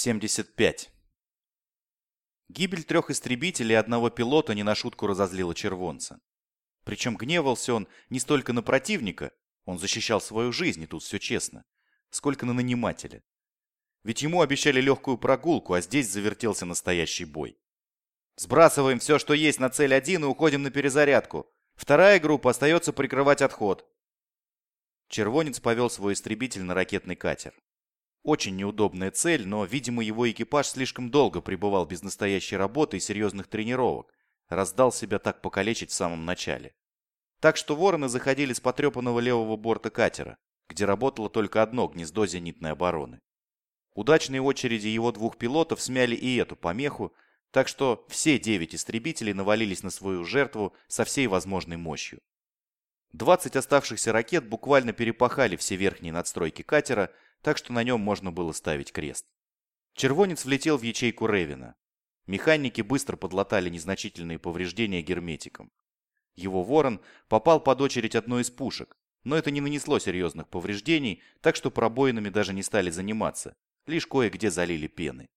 75. Гибель трех истребителей и одного пилота не на шутку разозлила червонца. Причем гневался он не столько на противника, он защищал свою жизнь, и тут все честно, сколько на нанимателя. Ведь ему обещали легкую прогулку, а здесь завертелся настоящий бой. Сбрасываем все, что есть на цель один и уходим на перезарядку. Вторая группа остается прикрывать отход. Червонец повел свой истребитель на ракетный катер. Очень неудобная цель, но, видимо, его экипаж слишком долго пребывал без настоящей работы и серьезных тренировок, раздал себя так покалечить в самом начале. Так что вороны заходили с потрепанного левого борта катера, где работало только одно гнездо зенитной обороны. Удачные очереди его двух пилотов смяли и эту помеху, так что все девять истребителей навалились на свою жертву со всей возможной мощью. 20 оставшихся ракет буквально перепахали все верхние надстройки катера, так что на нем можно было ставить крест. Червонец влетел в ячейку Ревина. Механики быстро подлатали незначительные повреждения герметиком. Его ворон попал под очередь одной из пушек, но это не нанесло серьезных повреждений, так что пробоинами даже не стали заниматься, лишь кое-где залили пены.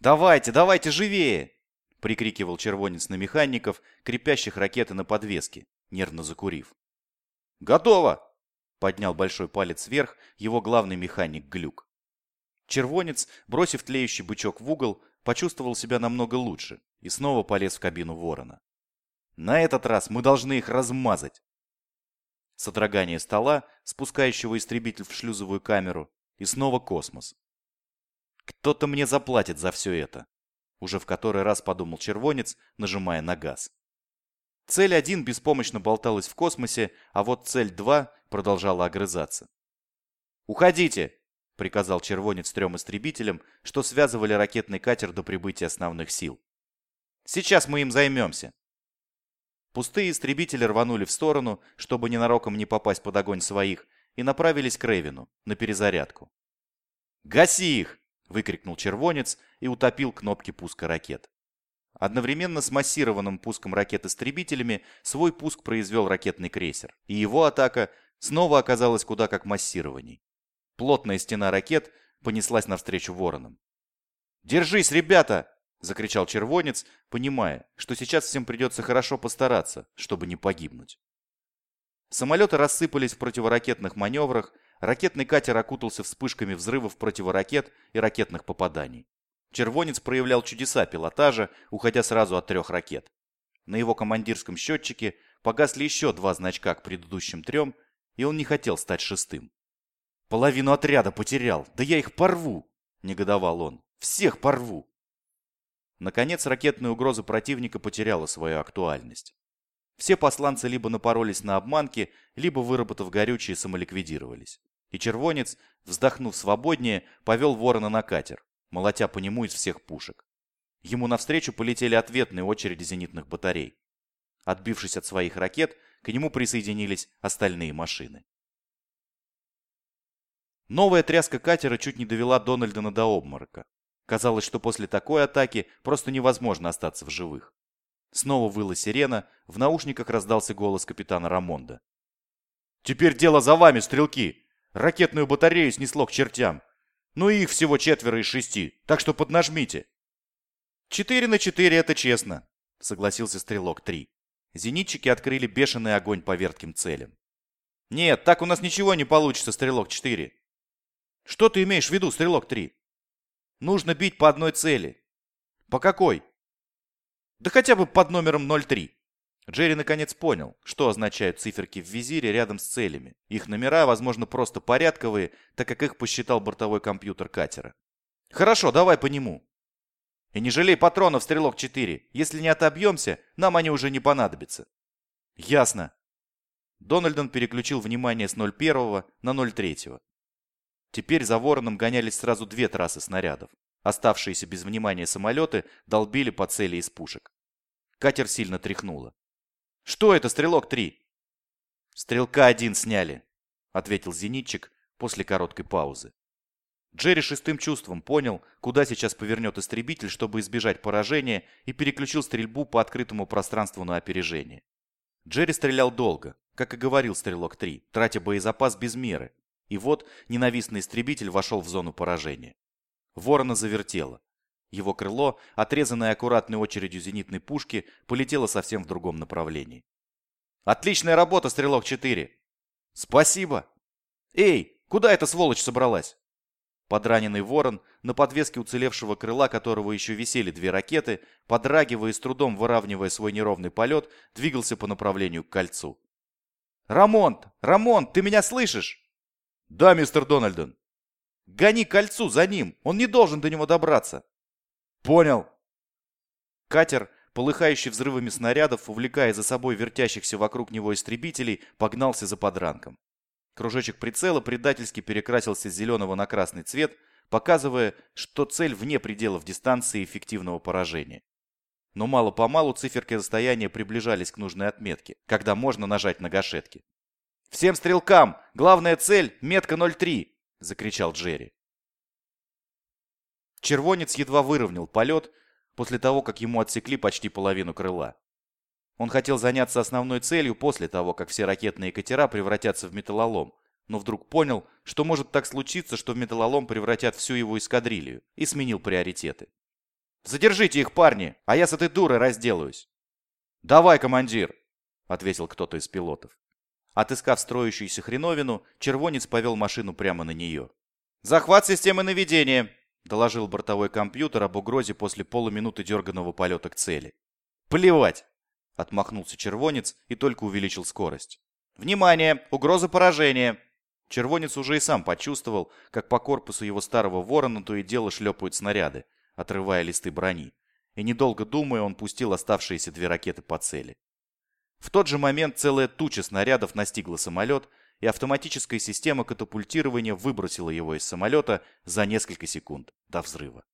«Давайте, давайте живее!» — прикрикивал червонец на механиков, крепящих ракеты на подвеске, нервно закурив. «Готово!» Поднял большой палец вверх его главный механик Глюк. Червонец, бросив тлеющий бычок в угол, почувствовал себя намного лучше и снова полез в кабину ворона. На этот раз мы должны их размазать. Содрогание стола, спускающего истребитель в шлюзовую камеру, и снова космос. Кто-то мне заплатит за все это. Уже в который раз подумал червонец, нажимая на газ. Цель 1 беспомощно болталась в космосе, а вот цель 2 продолжала огрызаться. «Уходите!» — приказал червонец трем истребителям, что связывали ракетный катер до прибытия основных сил. «Сейчас мы им займемся!» Пустые истребители рванули в сторону, чтобы ненароком не попасть под огонь своих, и направились к Рейвину, на перезарядку. «Гаси их!» — выкрикнул червонец и утопил кнопки пуска ракет. Одновременно с массированным пуском ракет истребителями свой пуск произвел ракетный крейсер, и его атака снова оказалась куда как массированней. Плотная стена ракет понеслась навстречу воронам. «Держись, ребята!» – закричал червонец, понимая, что сейчас всем придется хорошо постараться, чтобы не погибнуть. Самолеты рассыпались в противоракетных маневрах, ракетный катер окутался вспышками взрывов противоракет и ракетных попаданий. Червонец проявлял чудеса пилотажа, уходя сразу от трех ракет. На его командирском счетчике погасли еще два значка к предыдущим трем, и он не хотел стать шестым. «Половину отряда потерял! Да я их порву!» – негодовал он. «Всех порву!» Наконец, ракетная угроза противника потеряла свою актуальность. Все посланцы либо напоролись на обманки, либо, выработав горючее, самоликвидировались. И червонец, вздохнув свободнее, повел ворона на катер молотя по нему из всех пушек. Ему навстречу полетели ответные очереди зенитных батарей. Отбившись от своих ракет, к нему присоединились остальные машины. Новая тряска катера чуть не довела Дональдона до обморока. Казалось, что после такой атаки просто невозможно остаться в живых. Снова выла сирена, в наушниках раздался голос капитана Рамонда. «Теперь дело за вами, стрелки! Ракетную батарею снесло к чертям. Ну и их всего четверо из шести, так что поднажмите. Четыре на четыре это честно, согласился Стрелок 3. Зенитчики открыли бешеный огонь по вертким целям. Нет, так у нас ничего не получится, Стрелок 4. Что ты имеешь в виду, Стрелок 3? Нужно бить по одной цели. По какой? Да хотя бы под номером 03. Джерри наконец понял, что означают циферки в визире рядом с целями. Их номера, возможно, просто порядковые, так как их посчитал бортовой компьютер катера. «Хорошо, давай по нему». «И не жалей патронов, Стрелок 4. Если не отобьемся, нам они уже не понадобятся». «Ясно». Дональдон переключил внимание с 01 на 03. Теперь за вороном гонялись сразу две трассы снарядов. Оставшиеся без внимания самолеты долбили по цели из пушек. Катер сильно тряхнуло. Что это, стрелок-3? Стрелка один сняли, ответил зенитчик после короткой паузы. Джерри шестым чувством понял, куда сейчас повернет истребитель, чтобы избежать поражения, и переключил стрельбу по открытому пространству на опережение. Джерри стрелял долго, как и говорил Стрелок-3, тратя боезапас без меры. И вот ненавистный истребитель вошел в зону поражения. Ворона завертело. Его крыло, отрезанное аккуратной очередью зенитной пушки, полетело совсем в другом направлении. «Отличная работа, Стрелок-4!» «Спасибо!» «Эй, куда эта сволочь собралась?» Подраненный ворон, на подвеске уцелевшего крыла которого еще висели две ракеты, подрагивая и с трудом выравнивая свой неровный полет, двигался по направлению к кольцу. «Рамонт! Рамонт, ты меня слышишь?» «Да, мистер Дональден». «Гони кольцу за ним, он не должен до него добраться». «Понял». Катер, полыхающий взрывами снарядов, увлекая за собой вертящихся вокруг него истребителей, погнался за подранком. Кружочек прицела предательски перекрасился с зеленого на красный цвет, показывая, что цель вне пределов дистанции эффективного поражения. Но мало-помалу циферки расстояния приближались к нужной отметке, когда можно нажать на гашетки. «Всем стрелкам! Главная цель — метка 03!» — закричал Джерри. Червонец едва выровнял полет после того, как ему отсекли почти половину крыла. Он хотел заняться основной целью после того, как все ракетные катера превратятся в металлолом, но вдруг понял, что может так случиться, что в металлолом превратят всю его эскадрилью, и сменил приоритеты. «Задержите их, парни, а я с этой дурой разделаюсь!» «Давай, командир!» — ответил кто-то из пилотов. Отыскав строящуюся хреновину, червонец повел машину прямо на нее. «Захват системы наведения!» — доложил бортовой компьютер об угрозе после полуминуты дерганного полета к цели. «Плевать! Отмахнулся червонец и только увеличил скорость. «Внимание! Угроза поражения!» Червонец уже и сам почувствовал, как по корпусу его старого ворона то и дело шлепают снаряды, отрывая листы брони. И недолго думая, он пустил оставшиеся две ракеты по цели. В тот же момент целая туча снарядов настигла самолет, и автоматическая система катапультирования выбросила его из самолета за несколько секунд до взрыва.